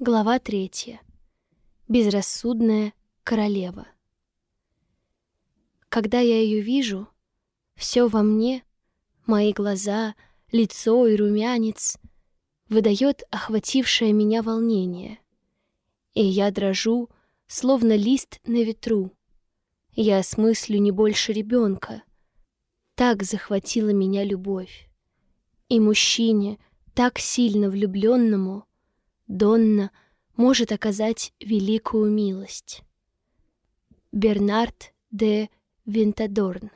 Глава третья. Безрассудная королева. Когда я ее вижу, все во мне, мои глаза, лицо и румянец, выдает охватившее меня волнение. И я дрожу, словно лист на ветру. Я смыслю не больше ребенка. Так захватила меня любовь. И мужчине, так сильно влюбленному, Донна может оказать великую милость. Бернард де Винтадорн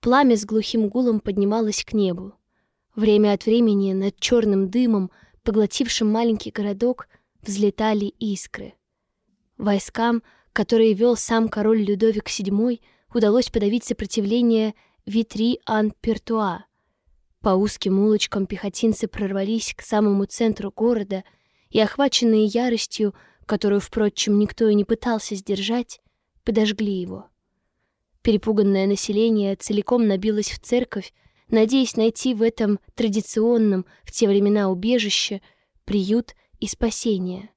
Пламя с глухим гулом поднималось к небу. Время от времени над черным дымом, поглотившим маленький городок, взлетали искры. Войскам, которые вел сам король Людовик VII, удалось подавить сопротивление Витри-Ан-Пертуа. По узким улочкам пехотинцы прорвались к самому центру города и, охваченные яростью, которую, впрочем, никто и не пытался сдержать, подожгли его. Перепуганное население целиком набилось в церковь, надеясь найти в этом традиционном в те времена убежище приют и спасение.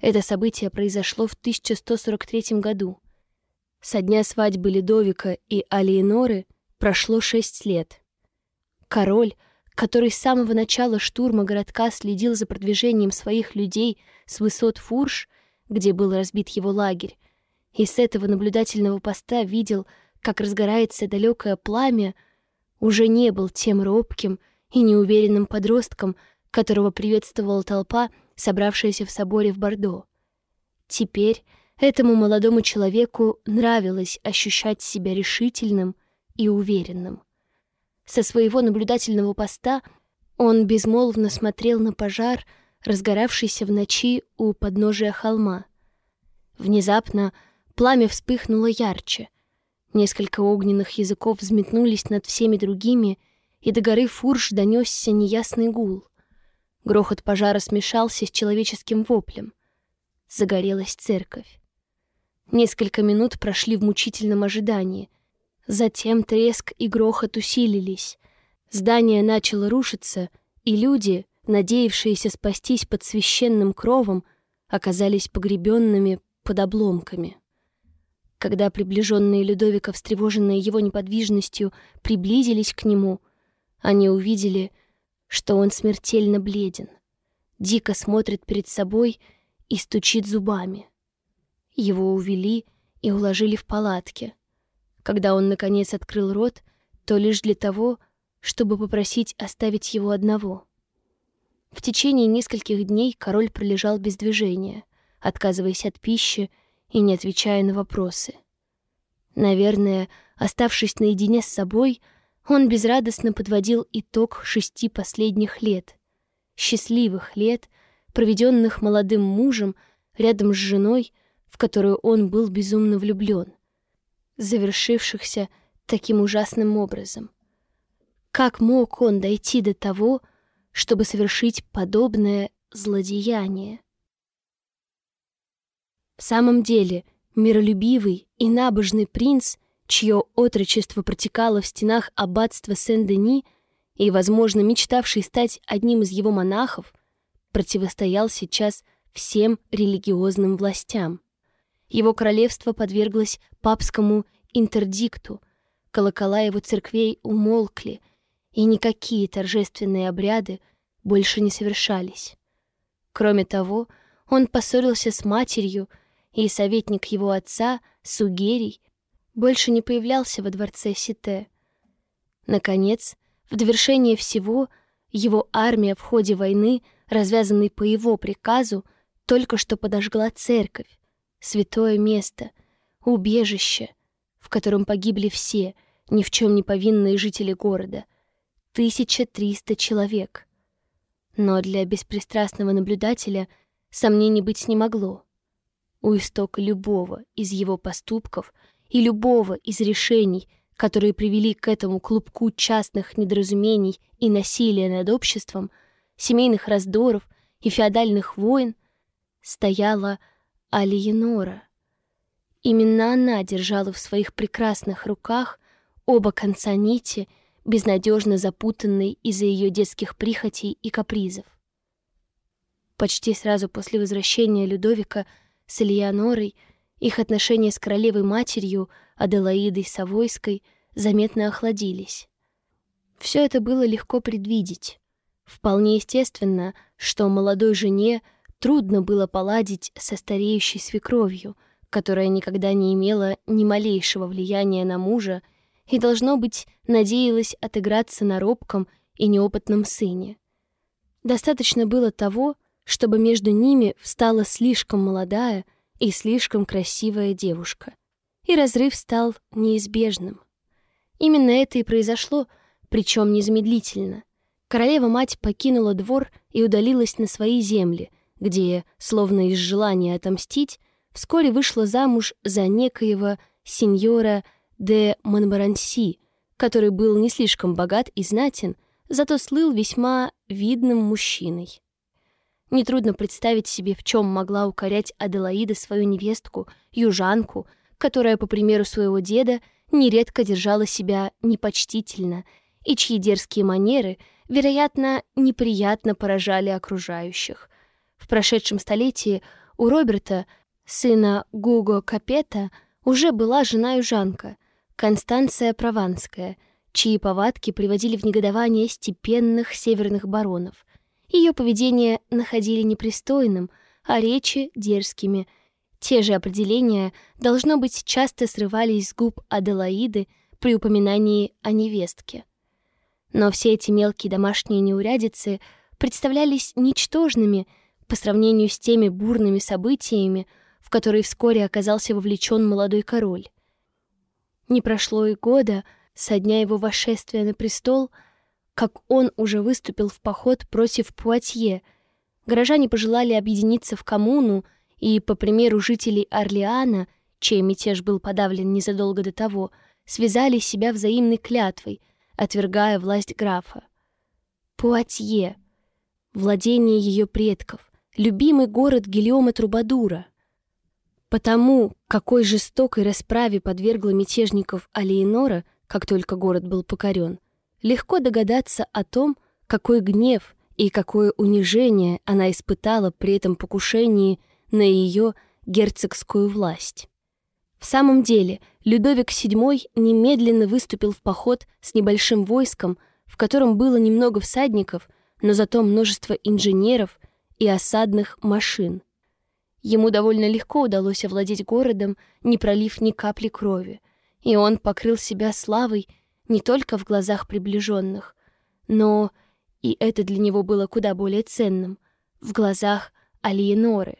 Это событие произошло в 1143 году. Со дня свадьбы Ледовика и Алиеноры прошло шесть лет. Король, который с самого начала штурма городка следил за продвижением своих людей с высот Фурш, где был разбит его лагерь, и с этого наблюдательного поста видел, как разгорается далекое пламя, уже не был тем робким и неуверенным подростком, которого приветствовала толпа, собравшаяся в соборе в Бордо. Теперь этому молодому человеку нравилось ощущать себя решительным и уверенным. Со своего наблюдательного поста он безмолвно смотрел на пожар, разгоравшийся в ночи у подножия холма. Внезапно пламя вспыхнуло ярче. Несколько огненных языков взметнулись над всеми другими, и до горы Фурш донесся неясный гул. Грохот пожара смешался с человеческим воплем. Загорелась церковь. Несколько минут прошли в мучительном ожидании. Затем треск и грохот усилились. Здание начало рушиться, и люди, надеявшиеся спастись под священным кровом, оказались погребенными под обломками. Когда приближенные Людовика, встревоженные его неподвижностью, приблизились к нему, они увидели, что он смертельно бледен, дико смотрит перед собой и стучит зубами. Его увели и уложили в палатке. Когда он, наконец, открыл рот, то лишь для того, чтобы попросить оставить его одного. В течение нескольких дней король пролежал без движения, отказываясь от пищи и не отвечая на вопросы. Наверное, оставшись наедине с собой, он безрадостно подводил итог шести последних лет. Счастливых лет, проведенных молодым мужем рядом с женой, в которую он был безумно влюблен, завершившихся таким ужасным образом. Как мог он дойти до того, чтобы совершить подобное злодеяние? В самом деле, миролюбивый и набожный принц, чье отрочество протекало в стенах аббатства Сен-Дени и, возможно, мечтавший стать одним из его монахов, противостоял сейчас всем религиозным властям. Его королевство подверглось папскому интердикту, колокола его церквей умолкли, и никакие торжественные обряды больше не совершались. Кроме того, он поссорился с матерью, и советник его отца, Сугерий, больше не появлялся во дворце Сите. Наконец, в довершение всего, его армия в ходе войны, развязанной по его приказу, только что подожгла церковь, святое место, убежище, в котором погибли все, ни в чем не повинные жители города. 1300 человек. Но для беспристрастного наблюдателя сомнений быть не могло. У истока любого из его поступков и любого из решений, которые привели к этому клубку частных недоразумений и насилия над обществом, семейных раздоров и феодальных войн, стояла Алиенора. Именно она держала в своих прекрасных руках оба конца нити, безнадежно запутанной из-за ее детских прихотей и капризов. Почти сразу после возвращения Людовика с Элеонорой их отношения с королевой-матерью Аделаидой Савойской заметно охладились. Все это было легко предвидеть. Вполне естественно, что молодой жене трудно было поладить со стареющей свекровью, которая никогда не имела ни малейшего влияния на мужа и, должно быть, надеялась отыграться на робком и неопытном сыне. Достаточно было того, чтобы между ними встала слишком молодая и слишком красивая девушка, и разрыв стал неизбежным. Именно это и произошло, причем незамедлительно. Королева-мать покинула двор и удалилась на свои земли, где, словно из желания отомстить, вскоре вышла замуж за некоего сеньора де Монмаранси, который был не слишком богат и знатен, зато слыл весьма видным мужчиной. Нетрудно представить себе, в чем могла укорять Аделаида свою невестку, южанку, которая, по примеру своего деда, нередко держала себя непочтительно и чьи дерзкие манеры, вероятно, неприятно поражали окружающих. В прошедшем столетии у Роберта, сына Гуго Капета, уже была жена южанка, Констанция Прованская, чьи повадки приводили в негодование степенных северных баронов. Ее поведение находили непристойным, а речи — дерзкими. Те же определения, должно быть, часто срывались с губ Аделаиды при упоминании о невестке. Но все эти мелкие домашние неурядицы представлялись ничтожными по сравнению с теми бурными событиями, в которые вскоре оказался вовлечен молодой король. Не прошло и года со дня его восшествия на престол, как он уже выступил в поход против Пуатье. Горожане пожелали объединиться в коммуну, и, по примеру жителей Орлеана, чей мятеж был подавлен незадолго до того, связали себя взаимной клятвой, отвергая власть графа. Пуатье — владение ее предков, любимый город Гильома Трубадура — Потому, какой жестокой расправе подвергла мятежников Алиенора, как только город был покорен, легко догадаться о том, какой гнев и какое унижение она испытала при этом покушении на ее герцогскую власть. В самом деле, Людовик VII немедленно выступил в поход с небольшим войском, в котором было немного всадников, но зато множество инженеров и осадных машин. Ему довольно легко удалось овладеть городом, не пролив ни капли крови, и он покрыл себя славой не только в глазах приближенных, но, и это для него было куда более ценным, в глазах Алиеноры.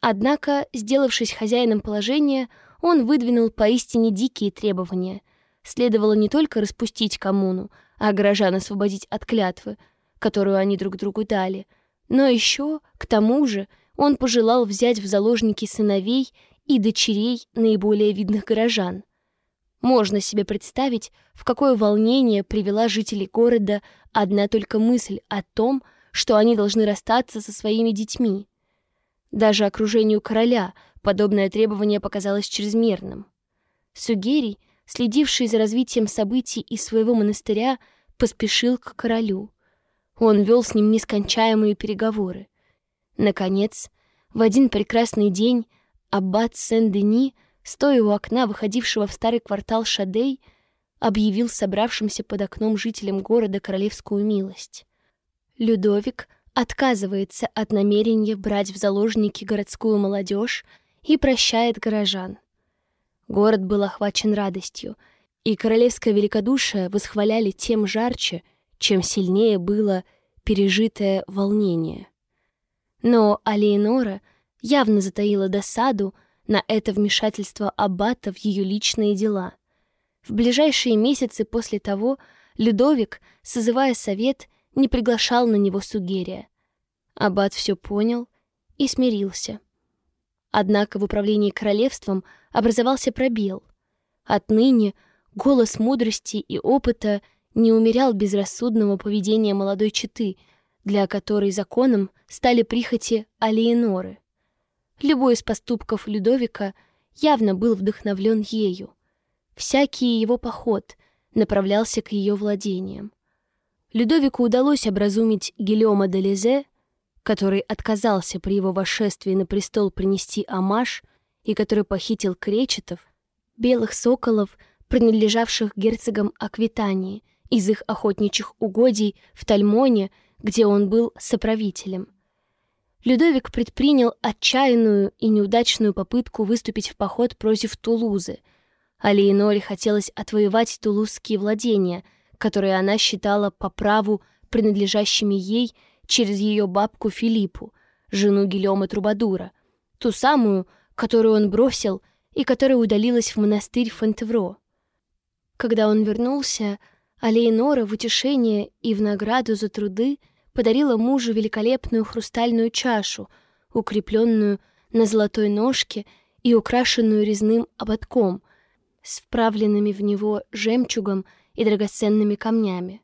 Однако, сделавшись хозяином положения, он выдвинул поистине дикие требования. Следовало не только распустить коммуну, а горожан освободить от клятвы, которую они друг другу дали, но еще, к тому же, он пожелал взять в заложники сыновей и дочерей наиболее видных горожан. Можно себе представить, в какое волнение привела жителей города одна только мысль о том, что они должны расстаться со своими детьми. Даже окружению короля подобное требование показалось чрезмерным. Сугерий, следивший за развитием событий из своего монастыря, поспешил к королю. Он вел с ним нескончаемые переговоры. Наконец, в один прекрасный день аббат Сен-Дени, стоя у окна, выходившего в старый квартал Шадей, объявил собравшимся под окном жителям города королевскую милость. Людовик отказывается от намерения брать в заложники городскую молодежь и прощает горожан. Город был охвачен радостью, и королевское великодушие восхваляли тем жарче, чем сильнее было пережитое волнение. Но Алиенора явно затаила досаду на это вмешательство аббата в ее личные дела. В ближайшие месяцы после того Людовик, созывая совет, не приглашал на него Сугерия. Аббат все понял и смирился. Однако в управлении королевством образовался пробел. Отныне голос мудрости и опыта не умерял безрассудного поведения молодой четы — для которой законом стали прихоти Алиеноры. Любой из поступков Людовика явно был вдохновлен ею. Всякий его поход направлялся к ее владениям. Людовику удалось образумить Гильома де Лизе, который отказался при его восшествии на престол принести амаш и который похитил кречетов, белых соколов, принадлежавших герцогам Аквитании, из их охотничьих угодий в Тальмоне, где он был соправителем. Людовик предпринял отчаянную и неудачную попытку выступить в поход против Тулузы, а Леоноре хотелось отвоевать тулузские владения, которые она считала по праву принадлежащими ей через ее бабку Филиппу, жену Гильома Трубадура, ту самую, которую он бросил и которая удалилась в монастырь Фонтевро. Когда он вернулся, Алейнора в утешение и в награду за труды подарила мужу великолепную хрустальную чашу, укрепленную на золотой ножке и украшенную резным ободком, с вправленными в него жемчугом и драгоценными камнями.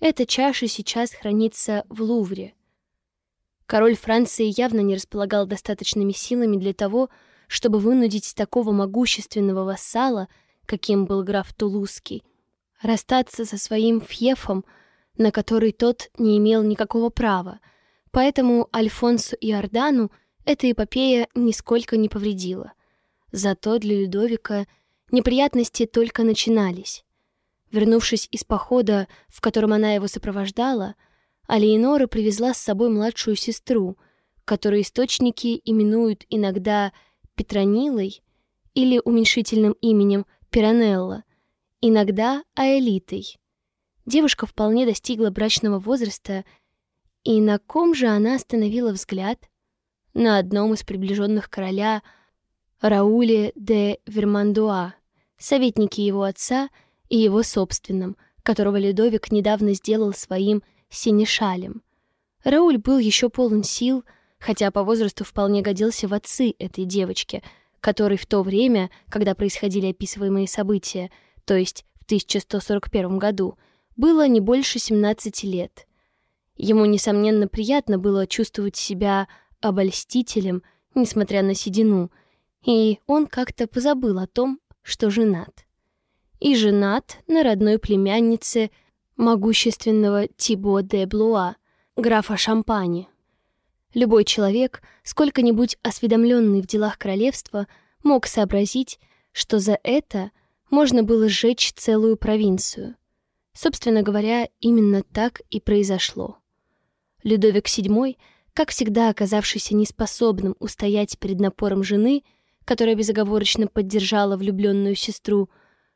Эта чаша сейчас хранится в Лувре. Король Франции явно не располагал достаточными силами для того, чтобы вынудить такого могущественного вассала, каким был граф Тулузский, расстаться со своим фьефом, на который тот не имел никакого права, поэтому Альфонсу и Ордану эта эпопея нисколько не повредила. Зато для Людовика неприятности только начинались. Вернувшись из похода, в котором она его сопровождала, Алиенора привезла с собой младшую сестру, которую источники именуют иногда Петронилой или уменьшительным именем Пиранелла, иногда Аэлитой. Девушка вполне достигла брачного возраста, и на ком же она остановила взгляд? На одном из приближенных короля Рауле де Вермандуа, советнике его отца и его собственном, которого Ледовик недавно сделал своим синешалем. Рауль был еще полон сил, хотя по возрасту вполне годился в отцы этой девочки — который в то время, когда происходили описываемые события, то есть в 1141 году, было не больше 17 лет. Ему, несомненно, приятно было чувствовать себя обольстителем, несмотря на седину, и он как-то позабыл о том, что женат. И женат на родной племяннице могущественного Тибо де Блуа, графа Шампани. Любой человек, сколько-нибудь осведомленный в делах королевства, мог сообразить, что за это можно было сжечь целую провинцию. Собственно говоря, именно так и произошло. Людовик VII, как всегда оказавшийся неспособным устоять перед напором жены, которая безоговорочно поддержала влюбленную сестру,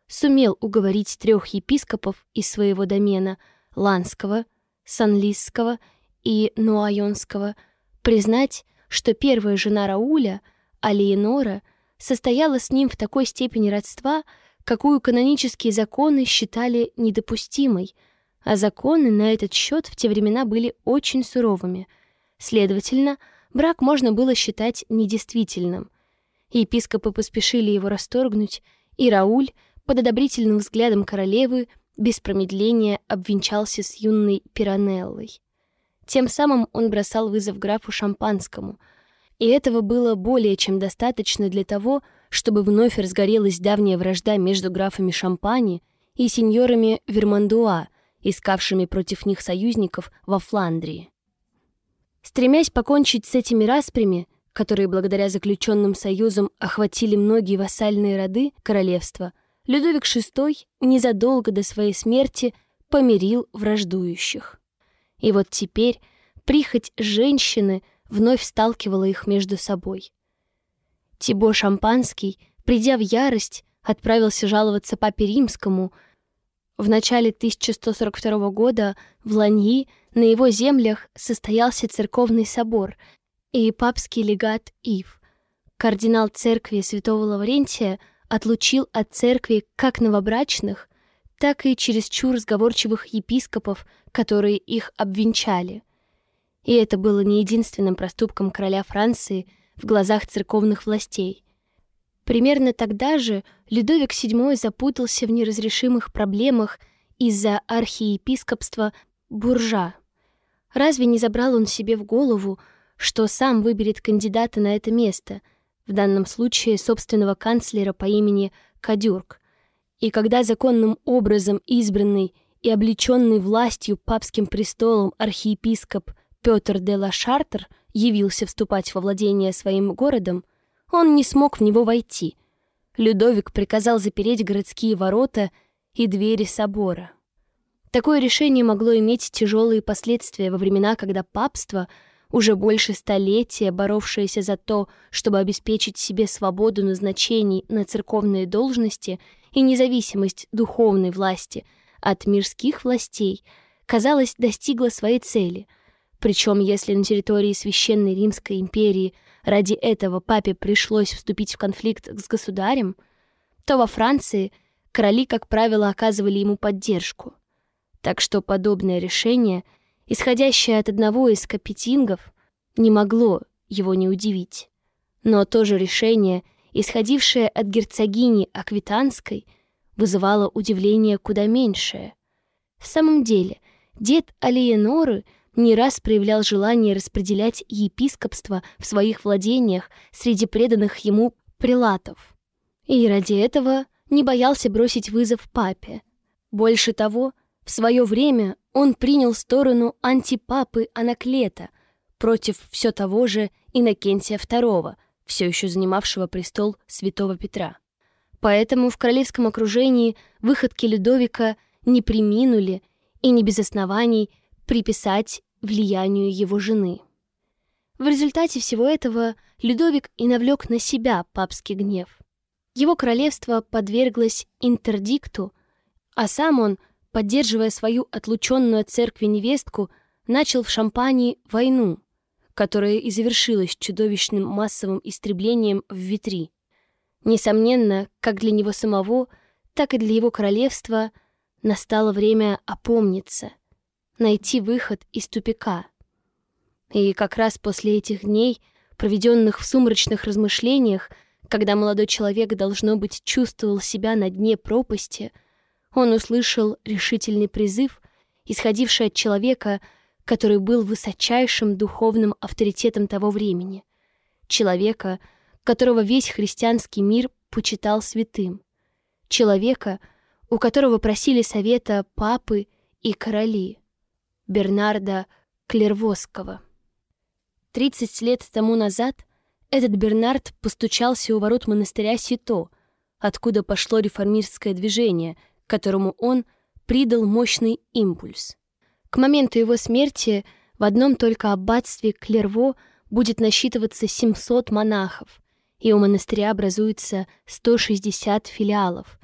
сумел уговорить трех епископов из своего домена — Ланского, Санлисского и Нуайонского — признать, что первая жена Рауля, Алиенора, состояла с ним в такой степени родства, какую канонические законы считали недопустимой, а законы на этот счет в те времена были очень суровыми. Следовательно, брак можно было считать недействительным. Епископы поспешили его расторгнуть, и Рауль, под одобрительным взглядом королевы, без промедления обвенчался с юной Пиранеллой. Тем самым он бросал вызов графу Шампанскому, и этого было более чем достаточно для того, чтобы вновь разгорелась давняя вражда между графами Шампани и сеньорами Вермандуа, искавшими против них союзников во Фландрии. Стремясь покончить с этими распрями, которые благодаря заключенным союзам охватили многие вассальные роды королевства, Людовик VI незадолго до своей смерти помирил враждующих. И вот теперь прихоть женщины вновь сталкивала их между собой. Тибо Шампанский, придя в ярость, отправился жаловаться папе римскому. В начале 1142 года в Ланьи на его землях состоялся церковный собор и папский легат Ив. Кардинал церкви святого Лаврентия отлучил от церкви как новобрачных, так и чересчур сговорчивых епископов, которые их обвенчали. И это было не единственным проступком короля Франции в глазах церковных властей. Примерно тогда же Людовик VII запутался в неразрешимых проблемах из-за архиепископства Буржа. Разве не забрал он себе в голову, что сам выберет кандидата на это место, в данном случае собственного канцлера по имени Кадюрк, и когда законным образом избранный и облеченный властью папским престолом архиепископ Петр де ла Шартер явился вступать во владение своим городом, он не смог в него войти. Людовик приказал запереть городские ворота и двери собора. Такое решение могло иметь тяжелые последствия во времена, когда папство, уже больше столетия боровшееся за то, чтобы обеспечить себе свободу назначений на церковные должности и независимость духовной власти от мирских властей, казалось, достигло своей цели. Причем, если на территории Священной Римской империи ради этого папе пришлось вступить в конфликт с государем, то во Франции короли, как правило, оказывали ему поддержку. Так что подобное решение, исходящее от одного из капетингов, не могло его не удивить. Но то же решение, исходившее от герцогини Аквитанской, вызывало удивление куда меньшее. В самом деле, дед Алиеноры не раз проявлял желание распределять епископство в своих владениях среди преданных ему прилатов. И ради этого не боялся бросить вызов папе. Больше того, в свое время он принял сторону антипапы Анаклета против все того же Иннокентия II, все еще занимавшего престол святого Петра. Поэтому в королевском окружении выходки Людовика не приминули и не без оснований приписать влиянию его жены. В результате всего этого Людовик и навлек на себя папский гнев. Его королевство подверглось интердикту, а сам он поддерживая свою отлученную от церкви невестку, начал в Шампании войну, которая и завершилась чудовищным массовым истреблением в Витри. Несомненно, как для него самого, так и для его королевства настало время опомниться, найти выход из тупика. И как раз после этих дней, проведенных в сумрачных размышлениях, когда молодой человек, должно быть, чувствовал себя на дне пропасти — он услышал решительный призыв, исходивший от человека, который был высочайшим духовным авторитетом того времени, человека, которого весь христианский мир почитал святым, человека, у которого просили совета папы и короли, Бернарда Клервосского. Тридцать лет тому назад этот Бернард постучался у ворот монастыря Сито, откуда пошло реформистское движение — которому он придал мощный импульс. К моменту его смерти в одном только аббатстве Клерво будет насчитываться 700 монахов, и у монастыря образуется 160 филиалов.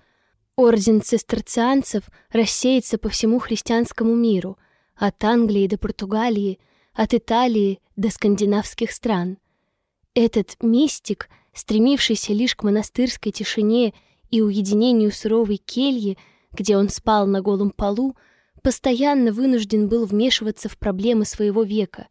Орден цистерцианцев рассеется по всему христианскому миру, от Англии до Португалии, от Италии до скандинавских стран. Этот мистик, стремившийся лишь к монастырской тишине и уединению суровой кельи, где он спал на голом полу, постоянно вынужден был вмешиваться в проблемы своего века.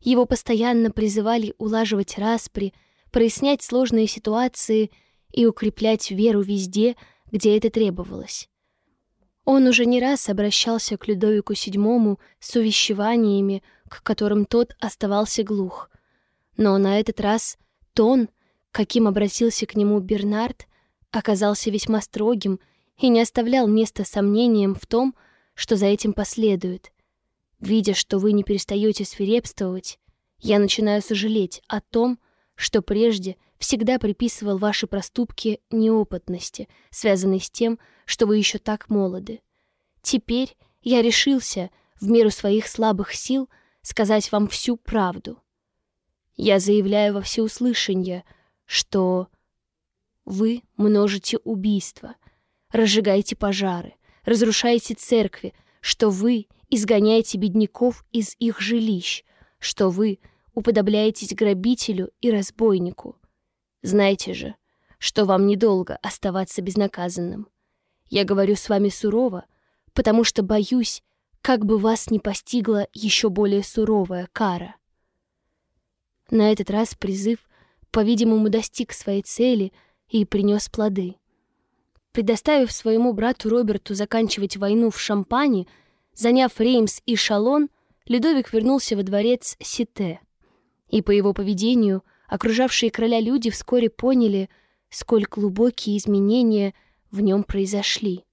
Его постоянно призывали улаживать распри, прояснять сложные ситуации и укреплять веру везде, где это требовалось. Он уже не раз обращался к Людовику VII с увещеваниями, к которым тот оставался глух. Но на этот раз тон, каким обратился к нему Бернард, оказался весьма строгим и не оставлял места сомнениям в том, что за этим последует. Видя, что вы не перестаете свирепствовать, я начинаю сожалеть о том, что прежде всегда приписывал ваши проступки неопытности, связанной с тем, что вы еще так молоды. Теперь я решился, в меру своих слабых сил, сказать вам всю правду. Я заявляю во всеуслышание, что вы множите убийства, разжигаете пожары, разрушаете церкви, что вы изгоняете бедняков из их жилищ, что вы уподобляетесь грабителю и разбойнику. Знайте же, что вам недолго оставаться безнаказанным. Я говорю с вами сурово, потому что боюсь, как бы вас не постигла еще более суровая кара. На этот раз призыв, по-видимому, достиг своей цели и принес плоды. Предоставив своему брату Роберту заканчивать войну в Шампане, заняв Реймс и Шалон, Людовик вернулся во дворец Сите. И по его поведению окружавшие короля люди вскоре поняли, сколь глубокие изменения в нем произошли.